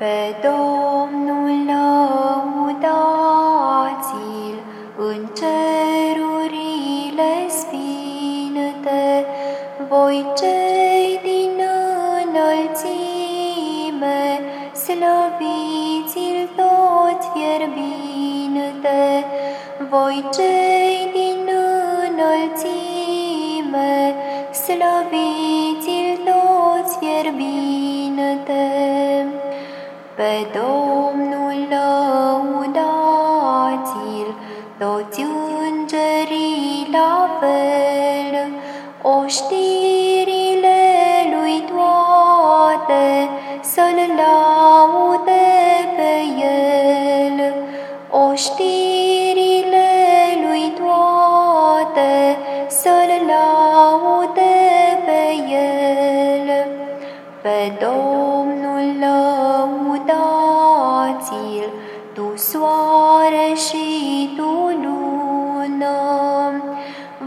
Pe Domnul lăudați-l în cerurile sfinte, voi cei din înălțime, slăviți-l toți fierbinte, voi cei din înălțime, slăviți-l toți fierbinte. Pe Domnul lăudați-l, toți îngerii la fel, tu soare și tu lună,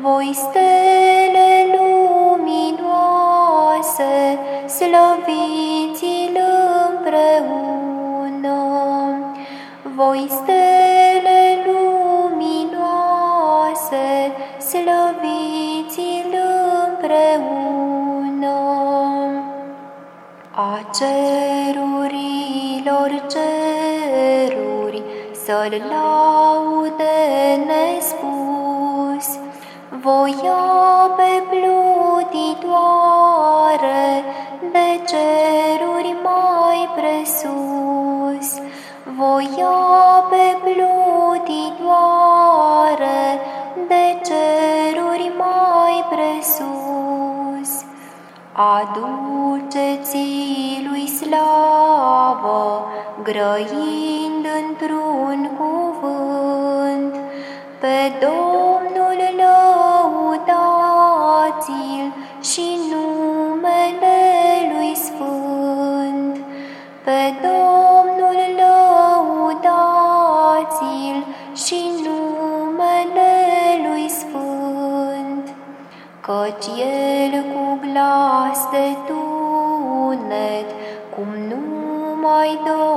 voi stele luminoase, slăviți-l împreună. Voi stele luminoase, slăviți-l împreună. A să-l laude nespus, voia pe plutitoare de ceruri mai presus, voia pe plutitoare de ceruri mai presus. Aduceți lui slavă, grăind într-un cuvânt, pe Domnul lăudați-l și numele lui sfânt. Pe Domnul lăudați-l și numele lui sfânt căci El cu glas de tunet, cum numai Domnul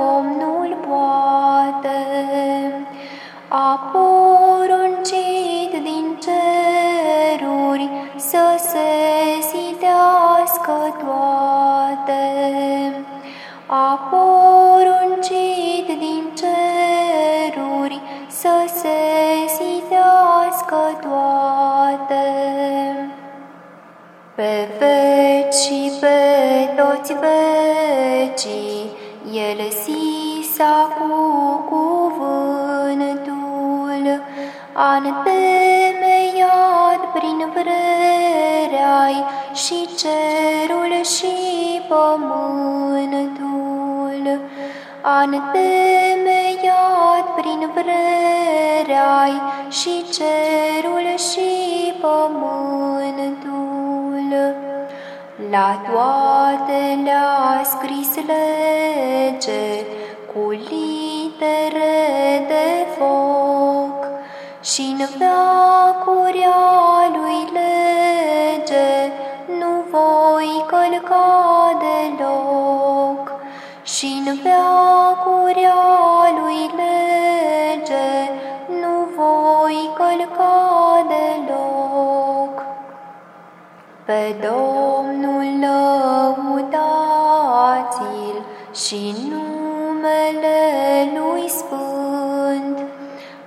toți vecii, El sisa cu cuvântul, antemeiat prin vrereai și cerul și pământul, antemeiat prin vrereai și cerul și pământul. La toate le-a scris lege cu litere de foc și în veacuria lui lege nu voi călca deloc și în veacuria lui lege nu voi călca deloc. Pe Domnul lăudați-l și numele lui sfânt,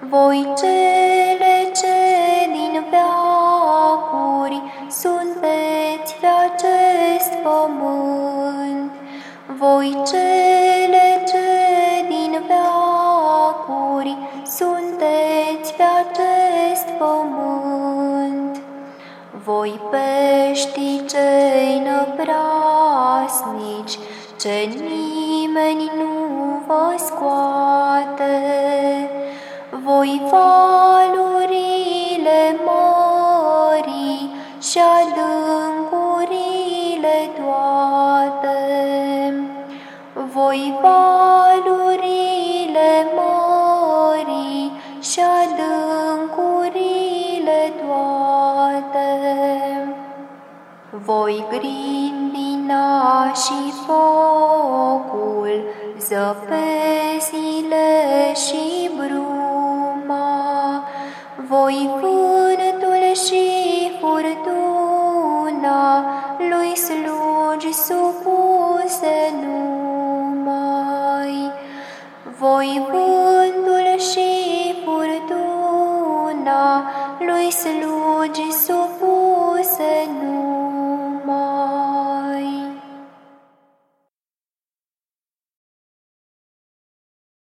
voi cele ce din veacuri sunteți pe acest pământ, voi cele ce din veacuri sunteți pe acest pământ. Voi pești cei năprasnici, ce nimeni nu vă scoate, voi valurile Voi grindina și focul, zăpezile și bruma, voi vântul și furtuna, lui slugi supuse numai. Voi vântul și furtuna, lui slugi supuse 様